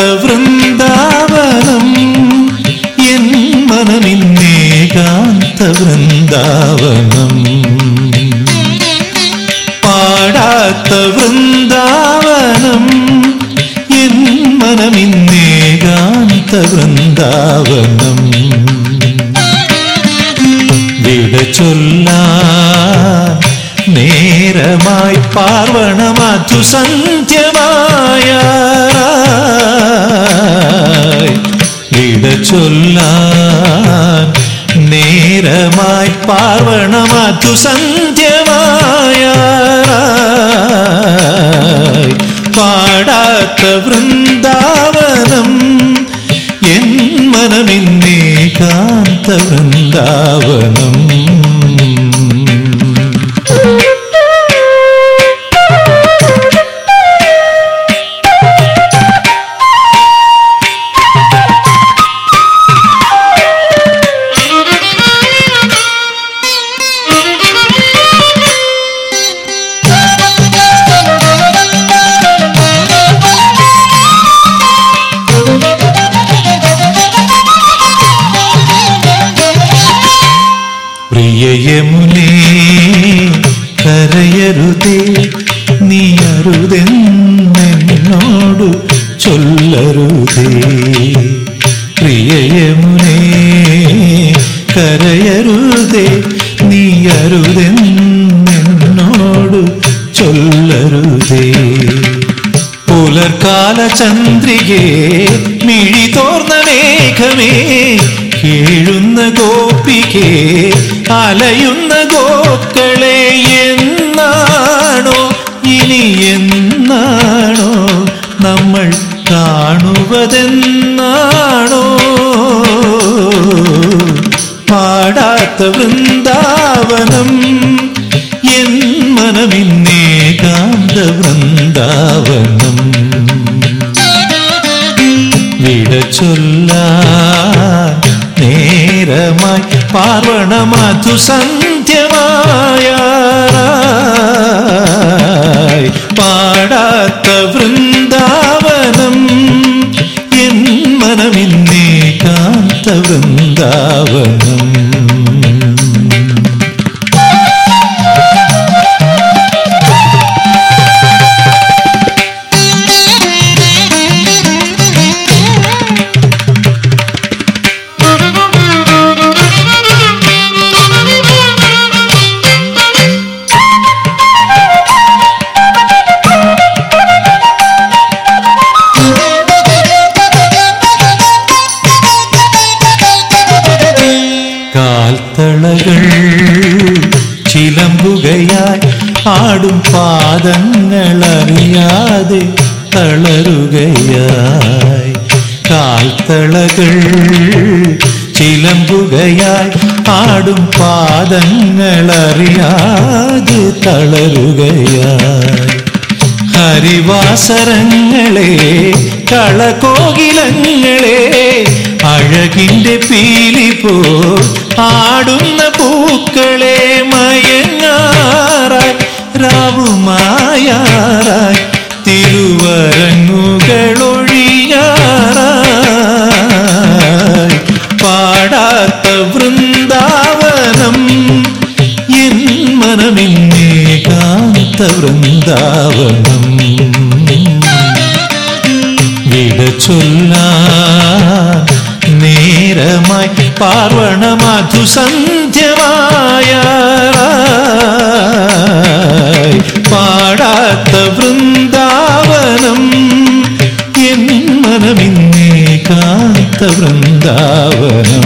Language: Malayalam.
വൃന്ദാവനം. എൻ മനമിന്നേകാന്ത വൃന്ദാവനം. പാടാത്ത വൃന്ദാവനം. എൻ മനമിന്നേകാന്ത വൃന്ദാവനം. വിട ചൊല്ലാൻ നേരമായി പാർവണ മധുസന്ധ്യമായ നേരമായി പാർവണ സന്ധ്യമായ പാടാത്ത വൃന്ദാവനം എൻ മനമിന്നേകാന്ത വൃന്ദാവനം. പ്രിയയമുനേ കരയരുതേ നീ അരുതെന്നോടു ചൊല്ലരുതേ. പ്രിയയമുനേ കരയരുതേ നീ അരുതെന്നോടു ചൊല്ലരുതേ. പുലർക്കാല ചന്ദ്രികേ മിഴി തോർന്ന മേഘമേ കേഴുന്ന ഗോപികേ അലയുന്ന ഗോക്കളെ എന്നാണോ? ഇനി എന്നാണോ? നമ്മൾ കാണുവതെന്നാണോ? പാടാത്ത വൃന്ദാവനം എൻ മനമിന്നേകാന്ത വൃന്ദാവനം. വിട ചൊല്ലാൻ നേരമായി സന്ധ്യമായ മധുസന്ധ്യമായ പാടാത്ത വൃന്ദാവനം എൻ മനമിന്നേ കാത്ത വൃന്ദാവനം. ആടും പാദങ്ങളറിയാതെ തളരുകയായി. കാൽത്തളകൾ ചിലമ്പുകയായി പാടും പാദങ്ങളറിയാതെ തളരുകയായി. ഹരിവാസരങ്ങളെ കളകോകിലങ്ങളെ അഴകിന്റെ പീലി പോ ആടുന്ന പൂക്കളെ രാവുമായാറായി തിരുവരങ്ങുകളൊഴിയാറായി. പാടാത്ത വൃന്ദാവനം എൻ മനമിന്നേകാന്ത വൃന്ദാവനം. വിട ചൊല്ലാൻ നേരമായി പാർവണ മധുസന്ധ്യമായ നൃത്ത വൃന്ദാവനം